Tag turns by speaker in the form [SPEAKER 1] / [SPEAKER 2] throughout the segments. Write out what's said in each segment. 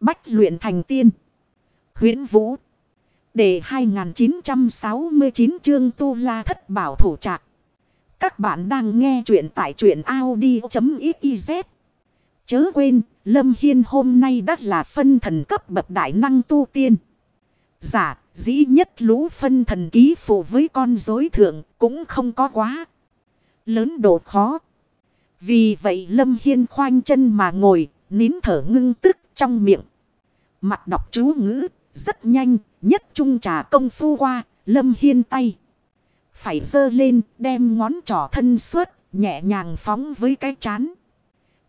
[SPEAKER 1] Bách luyện thành tiên. huyễn Vũ. Để 2969 chương tu la thất bảo thủ trạc. Các bạn đang nghe truyện tại truyện Audi.xyz. Chớ quên, Lâm Hiên hôm nay đã là phân thần cấp bậc đại năng tu tiên. Giả, dĩ nhất lũ phân thần ký phụ với con dối thượng cũng không có quá. Lớn độ khó. Vì vậy Lâm Hiên khoanh chân mà ngồi, nín thở ngưng tức trong miệng. Mặt đọc chú ngữ, rất nhanh, nhất trung trà công phu qua, Lâm Hiên tay. Phải dơ lên, đem ngón trỏ thân suốt, nhẹ nhàng phóng với cái chán.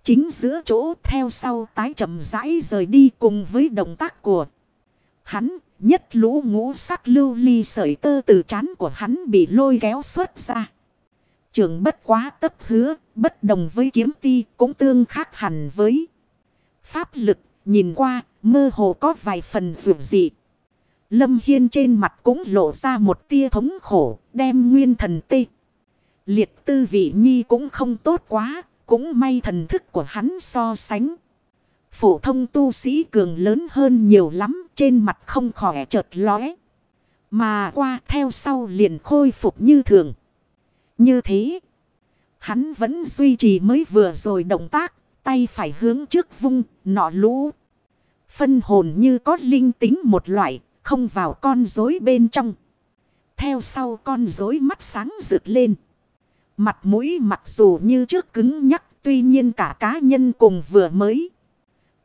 [SPEAKER 1] Chính giữa chỗ theo sau tái chậm rãi rời đi cùng với động tác của hắn. Nhất lũ ngũ sắc lưu ly sợi tơ từ chán của hắn bị lôi kéo xuất ra. Trường bất quá tấp hứa, bất đồng với kiếm ti cũng tương khác hẳn với pháp lực. Nhìn qua, mơ hồ có vài phần dù dị. Lâm Hiên trên mặt cũng lộ ra một tia thống khổ, đem nguyên thần tê. Liệt tư vị nhi cũng không tốt quá, cũng may thần thức của hắn so sánh. Phổ thông tu sĩ cường lớn hơn nhiều lắm, trên mặt không khỏi chợt lóe. Mà qua theo sau liền khôi phục như thường. Như thế, hắn vẫn duy trì mới vừa rồi động tác, tay phải hướng trước vung, nọ lũ. Phân hồn như có linh tính một loại, không vào con rối bên trong. Theo sau con rối mắt sáng rực lên. Mặt mũi mặc dù như trước cứng nhắc, tuy nhiên cả cá nhân cùng vừa mới.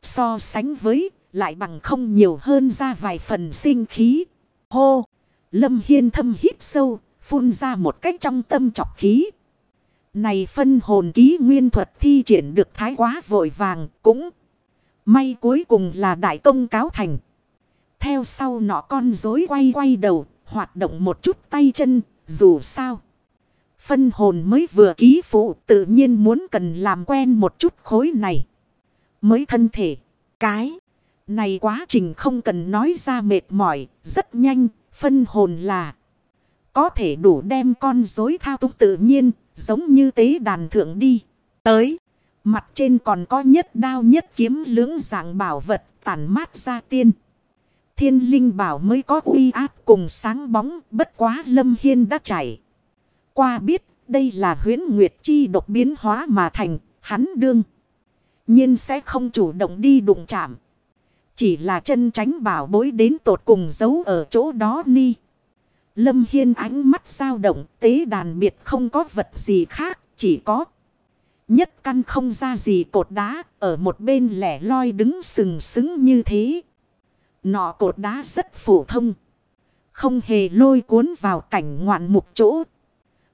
[SPEAKER 1] So sánh với, lại bằng không nhiều hơn ra vài phần sinh khí. Hô! Lâm Hiên thâm hít sâu, phun ra một cách trong tâm chọc khí. Này phân hồn ký nguyên thuật thi triển được thái quá vội vàng cũng may cuối cùng là đại công cáo thành. Theo sau nọ con dối quay quay đầu, hoạt động một chút tay chân, dù sao. Phân hồn mới vừa ký phụ tự nhiên muốn cần làm quen một chút khối này. Mới thân thể, cái này quá trình không cần nói ra mệt mỏi, rất nhanh, phân hồn là có thể đủ đem con dối thao túng tự nhiên, giống như tế đàn thượng đi. Tới, mặt trên còn có nhất đao nhất kiếm lưỡng dạng bảo vật tản mát ra tiên. Thiên linh bảo mới có uy áp cùng sáng bóng, bất quá lâm hiên đã chảy. Qua biết, đây là huyến nguyệt chi độc biến hóa mà thành, hắn đương. nhiên sẽ không chủ động đi đụng chạm. Chỉ là chân tránh bảo bối đến tột cùng giấu ở chỗ đó ni. Lâm Hiên ánh mắt dao động, tế đàn biệt không có vật gì khác, chỉ có. Nhất căn không ra gì cột đá ở một bên lẻ loi đứng sừng sững như thế. Nọ cột đá rất phổ thông. Không hề lôi cuốn vào cảnh ngoạn mục chỗ.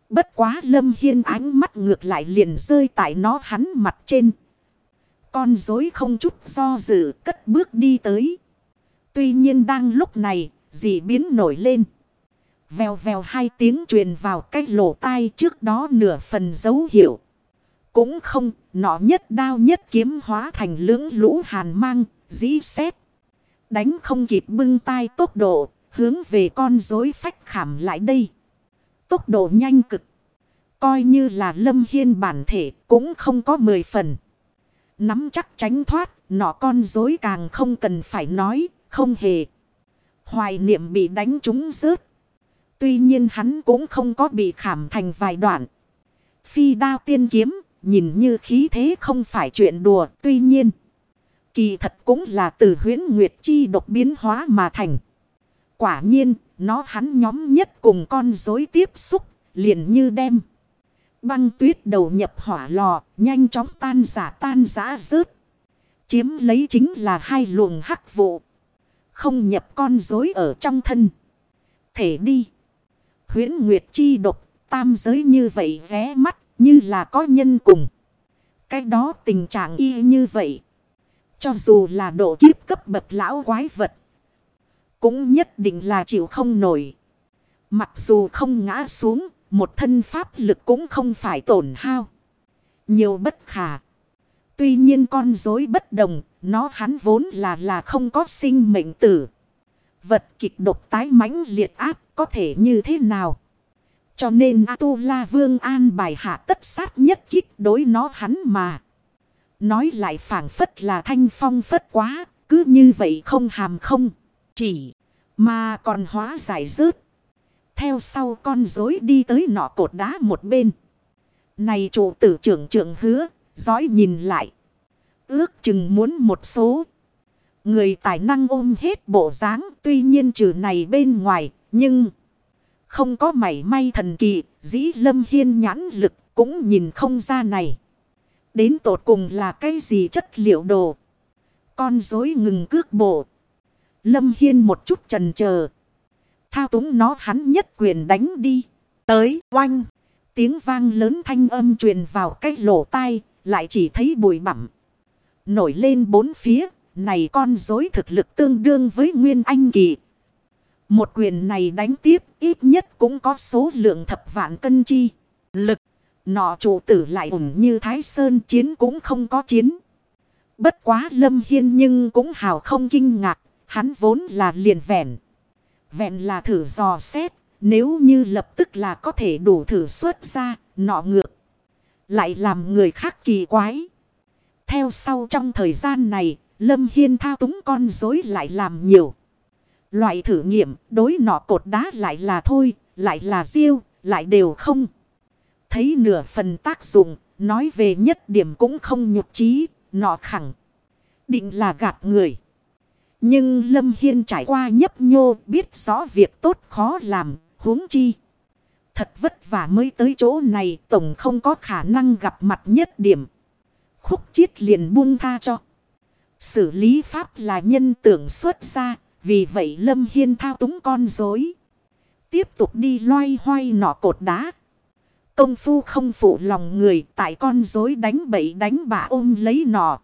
[SPEAKER 1] Bất quá lâm hiên ánh mắt ngược lại liền rơi tại nó hắn mặt trên. Con dối không chút do dự cất bước đi tới. Tuy nhiên đang lúc này, dị biến nổi lên. Vèo vèo hai tiếng truyền vào cái lỗ tai trước đó nửa phần dấu hiệu. Cũng không, nọ nhất đao nhất kiếm hóa thành lưỡng lũ hàn mang, dĩ xét. Đánh không kịp bưng tay tốc độ, hướng về con rối phách khảm lại đây. Tốc độ nhanh cực. Coi như là lâm hiên bản thể cũng không có mười phần. Nắm chắc tránh thoát, nọ con dối càng không cần phải nói, không hề. Hoài niệm bị đánh trúng rớt. Tuy nhiên hắn cũng không có bị khảm thành vài đoạn. Phi đao tiên kiếm, nhìn như khí thế không phải chuyện đùa, tuy nhiên. Kỳ thật cũng là từ huyễn nguyệt chi độc biến hóa mà thành. Quả nhiên, nó hắn nhóm nhất cùng con dối tiếp xúc, liền như đem. Băng tuyết đầu nhập hỏa lò, nhanh chóng tan giả tan giã rớt. Chiếm lấy chính là hai luồng hắc vụ. Không nhập con dối ở trong thân. Thể đi. huyễn Nguyệt chi độc, tam giới như vậy ghé mắt, như là có nhân cùng. Cái đó tình trạng y như vậy. Cho dù là độ kiếp cấp bậc lão quái vật. Cũng nhất định là chịu không nổi. Mặc dù không ngã xuống. Một thân pháp lực cũng không phải tổn hao. Nhiều bất khả. Tuy nhiên con dối bất đồng. Nó hắn vốn là là không có sinh mệnh tử. Vật kịch độc tái mãnh liệt áp có thể như thế nào? Cho nên A-tu-la vương an bài hạ tất sát nhất kích đối nó hắn mà. Nói lại phản phất là thanh phong phất quá, cứ như vậy không hàm không. Chỉ mà còn hóa giải rớt. Theo sau con dối đi tới nọ cột đá một bên. Này chủ tử trưởng trưởng hứa, dõi nhìn lại. Ước chừng muốn một số. Người tài năng ôm hết bộ dáng tuy nhiên trừ này bên ngoài, nhưng không có mảy may thần kỳ, dĩ lâm hiên nhãn lực cũng nhìn không ra này. Đến tột cùng là cái gì chất liệu đồ. Con dối ngừng cước bộ. Lâm hiên một chút trần chờ Thao túng nó hắn nhất quyền đánh đi. Tới oanh. Tiếng vang lớn thanh âm truyền vào cái lỗ tai. Lại chỉ thấy bụi bặm. Nổi lên bốn phía. Này con dối thực lực tương đương với Nguyên Anh Kỳ. Một quyền này đánh tiếp ít nhất cũng có số lượng thập vạn cân chi. Lực. Nọ chủ tử lại ủng như Thái Sơn chiến cũng không có chiến. Bất quá lâm hiên nhưng cũng hào không kinh ngạc. Hắn vốn là liền vẹn. Vẹn là thử dò xét. Nếu như lập tức là có thể đủ thử xuất ra, nọ ngược. Lại làm người khác kỳ quái. Theo sau trong thời gian này, Lâm Hiên thao túng con dối lại làm nhiều. Loại thử nghiệm, đối nọ cột đá lại là thôi, lại là riêu, lại đều không. Thấy nửa phần tác dụng, nói về nhất điểm cũng không nhục trí, nọ khẳng. Định là gạt người. Nhưng Lâm Hiên trải qua nhấp nhô biết rõ việc tốt khó làm, huống chi. Thật vất vả mới tới chỗ này tổng không có khả năng gặp mặt nhất điểm. Khúc chiết liền buông tha cho. Xử lý pháp là nhân tưởng xuất ra, vì vậy Lâm Hiên thao túng con dối. Tiếp tục đi loay hoay nọ cột đá. Công phu không phụ lòng người tại con dối đánh bậy đánh bạ ôm lấy nọ.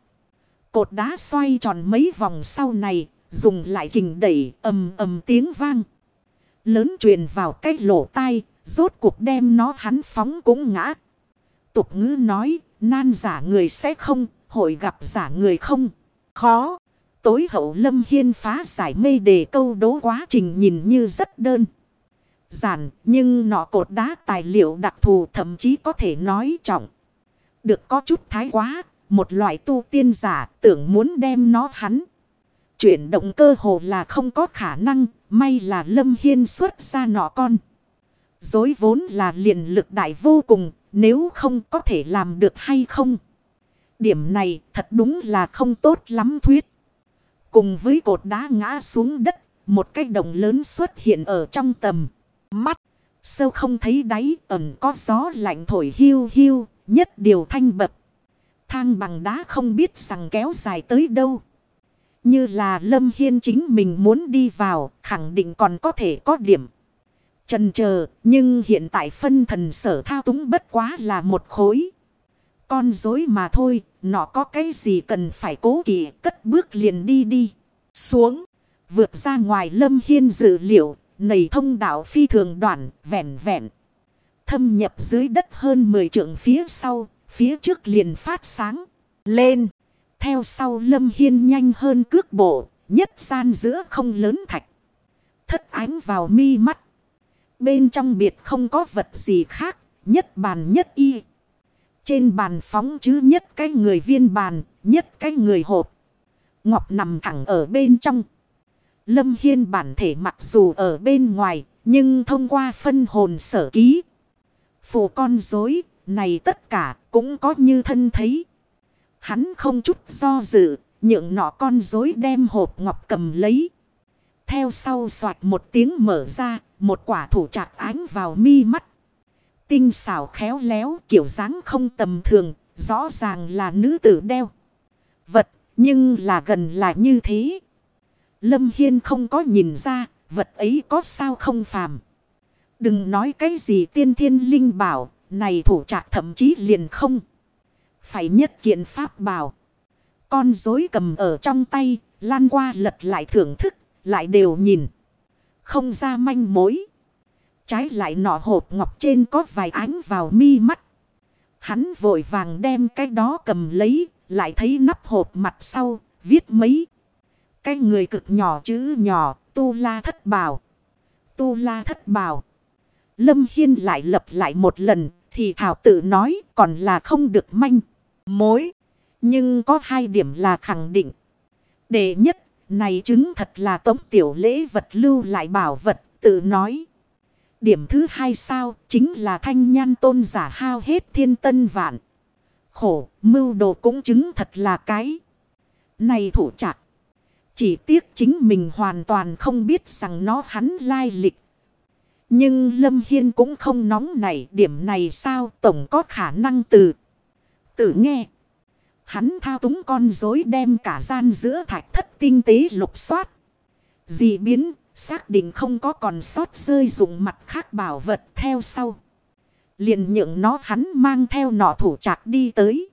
[SPEAKER 1] Cột đá xoay tròn mấy vòng sau này, dùng lại kình đẩy ầm ầm tiếng vang. Lớn truyền vào cái lỗ tai, rốt cuộc đem nó hắn phóng cũng ngã. Tục ngữ nói, nan giả người sẽ không, hội gặp giả người không. Khó. Tối hậu lâm hiên phá giải mê đề câu đố quá trình nhìn như rất đơn. Giản, nhưng nọ cột đá tài liệu đặc thù thậm chí có thể nói trọng. Được có chút thái quá, một loại tu tiên giả tưởng muốn đem nó hắn. Chuyển động cơ hồ là không có khả năng, may là Lâm Hiên xuất ra nọ con. Dối vốn là liền lực đại vô cùng, nếu không có thể làm được hay không. Điểm này thật đúng là không tốt lắm thuyết. Cùng với cột đá ngã xuống đất, một cái đồng lớn xuất hiện ở trong tầm. Mắt, sâu không thấy đáy, ẩn có gió lạnh thổi hiu hiu, nhất điều thanh bập. Thang bằng đá không biết rằng kéo dài tới đâu. Như là Lâm Hiên chính mình muốn đi vào, khẳng định còn có thể có điểm. Trần chờ nhưng hiện tại phân thần sở thao túng bất quá là một khối. Con dối mà thôi, nó có cái gì cần phải cố kỵ cất bước liền đi đi. Xuống, vượt ra ngoài Lâm Hiên dự liệu, nầy thông đạo phi thường đoạn, vẹn vẹn. Thâm nhập dưới đất hơn 10 trượng phía sau, phía trước liền phát sáng. Lên! Theo sau Lâm Hiên nhanh hơn cước bộ, nhất gian giữa không lớn thạch. Thất ánh vào mi mắt. Bên trong biệt không có vật gì khác, nhất bàn nhất y. Trên bàn phóng chứ nhất cái người viên bàn, nhất cái người hộp. Ngọc nằm thẳng ở bên trong. Lâm Hiên bản thể mặc dù ở bên ngoài, nhưng thông qua phân hồn sở ký. Phù con dối, này tất cả cũng có như thân thấy. Hắn không chút do dự, nhượng nọ con dối đem hộp ngọc cầm lấy. Theo sau soạt một tiếng mở ra, một quả thủ trạc ánh vào mi mắt. Tinh xảo khéo léo kiểu dáng không tầm thường, rõ ràng là nữ tử đeo. Vật, nhưng là gần là như thế. Lâm Hiên không có nhìn ra, vật ấy có sao không phàm. Đừng nói cái gì tiên thiên linh bảo, này thủ trạc thậm chí liền không. Phải nhất kiện pháp bảo. Con dối cầm ở trong tay, lan qua lật lại thưởng thức, lại đều nhìn. Không ra manh mối. Trái lại nọ hộp ngọc trên có vài ánh vào mi mắt. Hắn vội vàng đem cái đó cầm lấy, lại thấy nắp hộp mặt sau, viết mấy. Cái người cực nhỏ chữ nhỏ, tu la thất bảo. Tu la thất bảo. Lâm Hiên lại lập lại một lần, thì Thảo tự nói còn là không được manh. Mối. Nhưng có hai điểm là khẳng định. Đệ nhất, này chứng thật là tống tiểu lễ vật lưu lại bảo vật, tự nói. Điểm thứ hai sao, chính là thanh nhan tôn giả hao hết thiên tân vạn. Khổ, mưu đồ cũng chứng thật là cái. Này thủ chặt Chỉ tiếc chính mình hoàn toàn không biết rằng nó hắn lai lịch. Nhưng Lâm Hiên cũng không nóng nảy điểm này sao tổng có khả năng từ. Tự nghe. Hắn thao túng con dối đem cả gian giữa thạch thất tinh tế lục soát. Dị biến, xác định không có còn sót rơi dùng mặt khác bảo vật theo sau. Liền nhượng nó hắn mang theo nọ thủ trạc đi tới.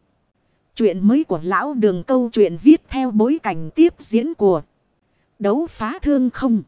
[SPEAKER 1] Chuyện mới của lão đường câu chuyện viết theo bối cảnh tiếp diễn của đấu phá thương không.